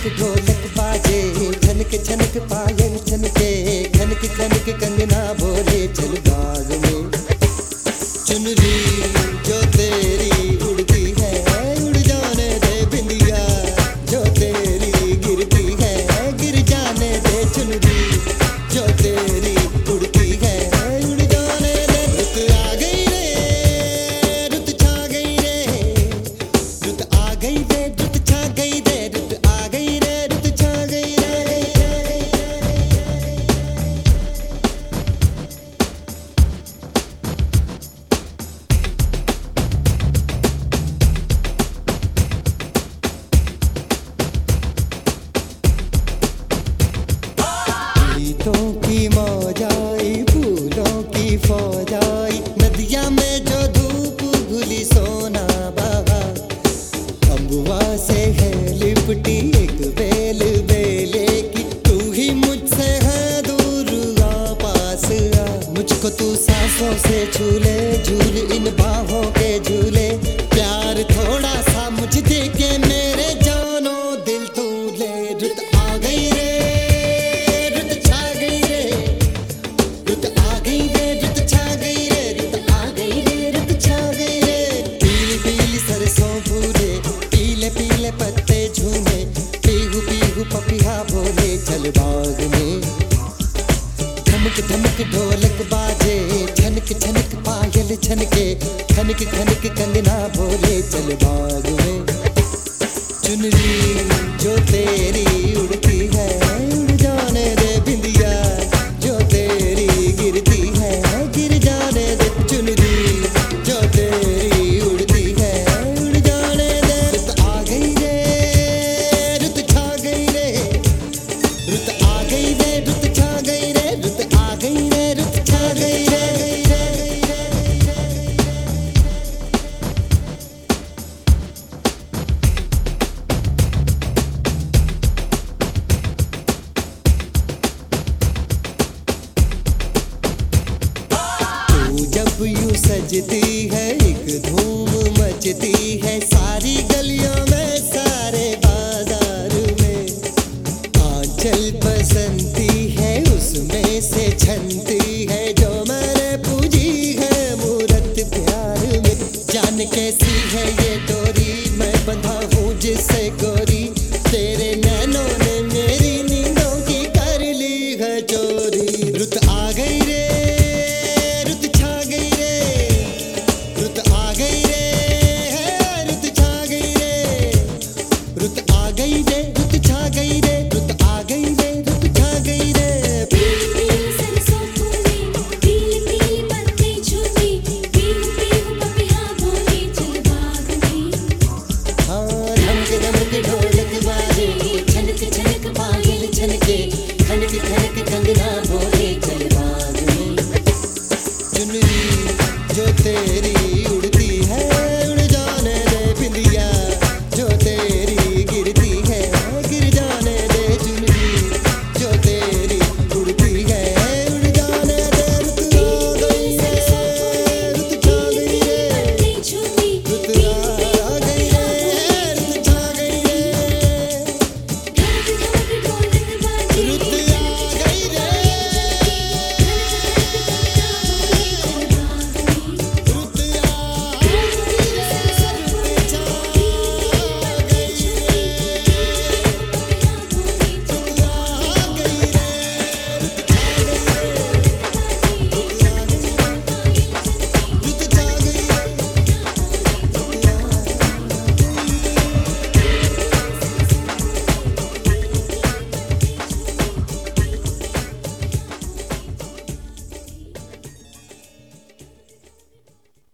ढोलक ढोलक बाजे। छनक छनक पायल छनके घनक छनक कंगना बोले चल की मौजाई, फूलों की फौजाई। नदिया में जो धूप घुली सोना बहा, अम्बुआ से है लिपटी एक बेल बेले की। तू ही मुझसे है दूर, आ पास आ। मुझको तू सांसों से छू ले। छनके खनक खनक कंगना बोले चल बाग। यू सजती है, एक धूम मचती है। सारी गलियों में, सारे बाज़ार में आंचल बसंती है, उसमें से छनती है। जो मैंने पूजी है, मूरत प्यार में। जान कैसी है